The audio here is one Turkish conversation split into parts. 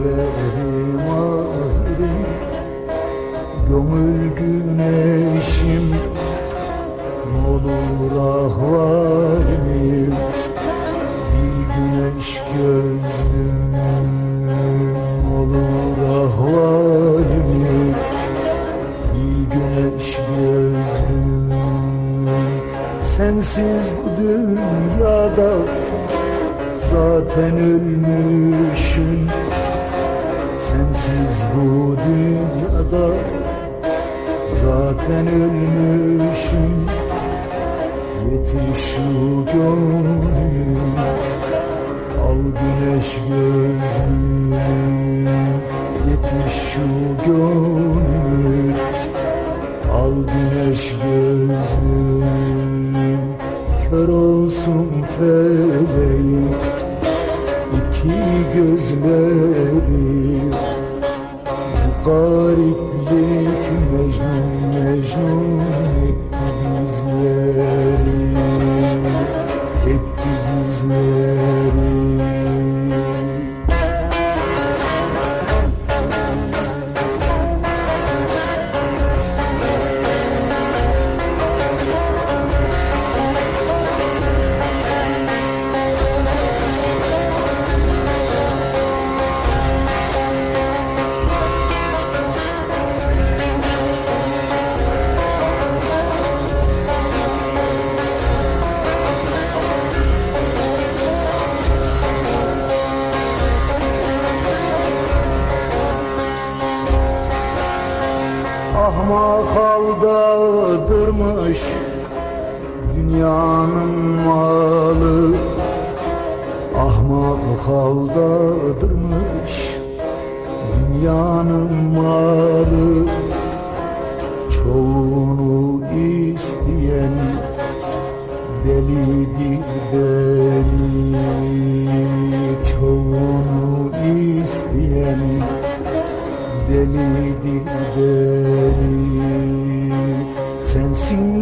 severim ahirim Gönül güneşim Olur ahvalim Bir güneş gözlüm Olur ahvalim Bir güneş gözlüm. Sensiz bu dünyada Zaten ölmüşüm. Sensiz bu dünyada zaten ölmüşüm. Yetiş şu gönlüm Al güneş gözlüm Yetiş şu gönlüm Al güneş gözlüm Kör olsun feleğim iki gözleri gariplik Mecnun Mecnun etti aldadırmış dünyanın malı. Ahmak aldadırmış dünyanın malı. Çoğunu isteyen delidir deli. Çoğunu isteyen delidir deli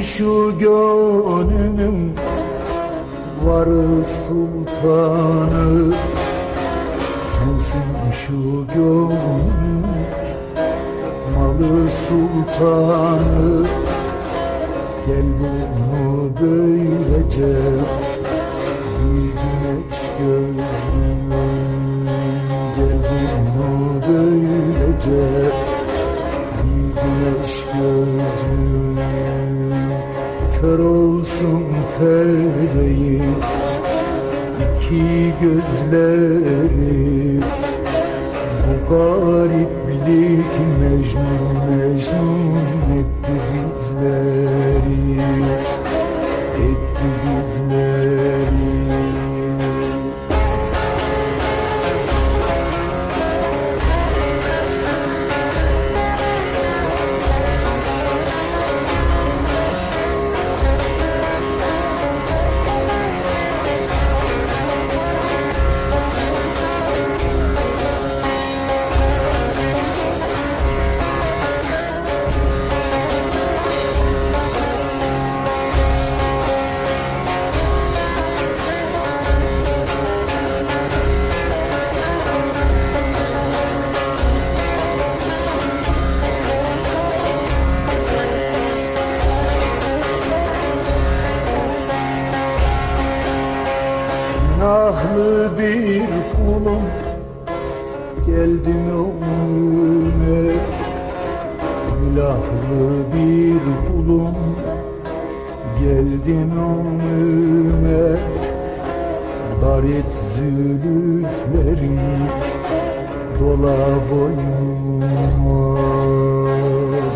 şu gönlümün varı sultanı. Sensin şu gönlümün malı sultanı. Gel bunu böylece bir güneş gözlüm Gel bunu böylece bir güneş gözlüm Kör olsun feleğim iki gözleri Bu gariplik Mecnun Mecnun Günahlı bir kulum. Geldim önüne? Günahlı bir kulum. Geldim önüme Dar et zülüflerin dola boynuma.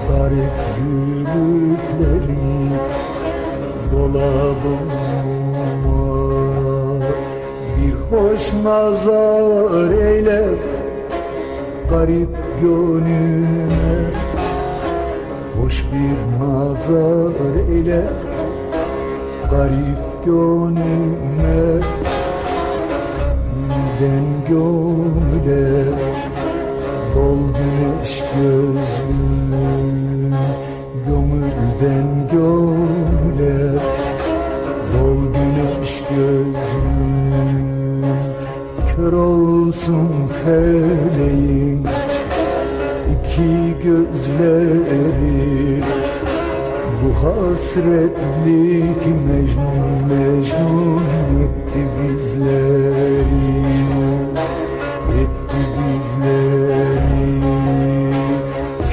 Dar et zülüflerin dola boynuma Bir hoş nazar eyle garip gönlüme Hoş bir nazar eyle garip gönlüme Gülden gönüle dol güneş gözlüm Gönülden gönüle olsun feleğim iki gözleri. Bu hasretlik Mecnun Mecnun etti bizleri. Etti bizleri.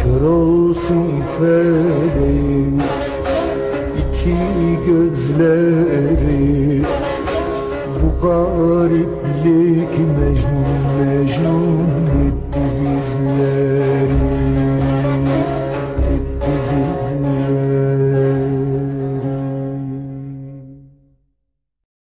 Kör olsun feleğim iki gözleri. Bu gariplik Mecnun